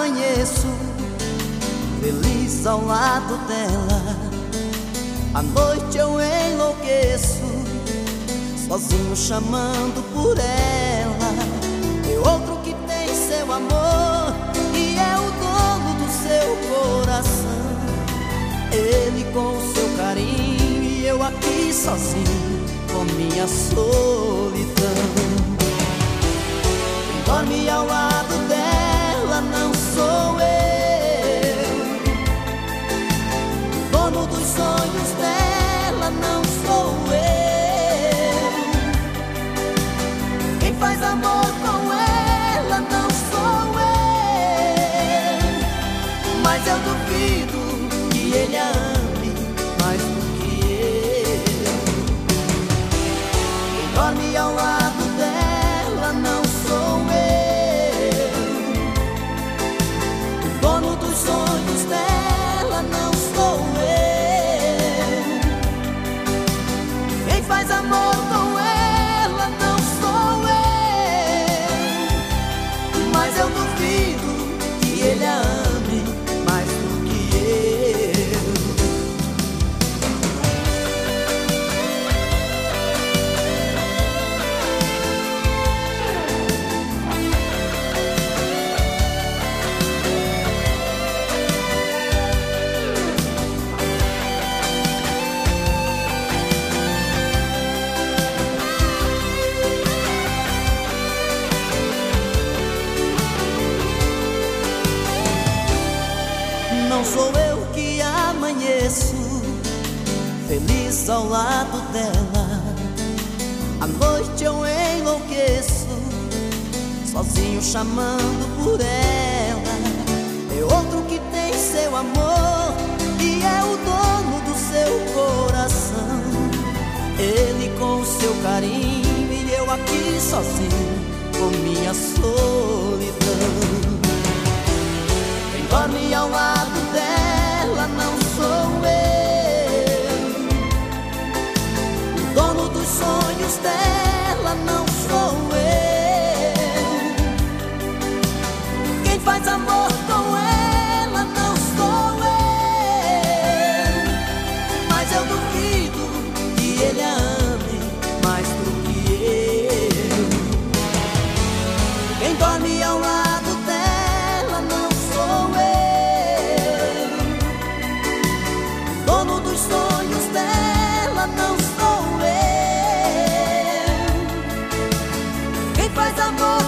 amanheço feliz ao lado dela. À noite eu enlouqueço, sozinho chamando por ela. É outro que tem seu amor e é o dono do seu coração. Ele com seu carinho e eu aqui sozinho com minha solidão. Quem dorme ao lado dono dos sonhos dela não sou eu. Quem faz amor Não sou eu que amanheço feliz ao lado dela. À noite eu enlouqueço, sozinho chamando por ela. É outro que tem seu amor e é o dono do seu coração. Ele com seu carinho e eu aqui sozinho com minha solidão. Faz amor com ela não sou eu. Mas eu duvido que ele a ame mais do que eu. Quem dorme ao lado dela não sou eu. Dono dos sonhos dela não sou eu. Quem faz amor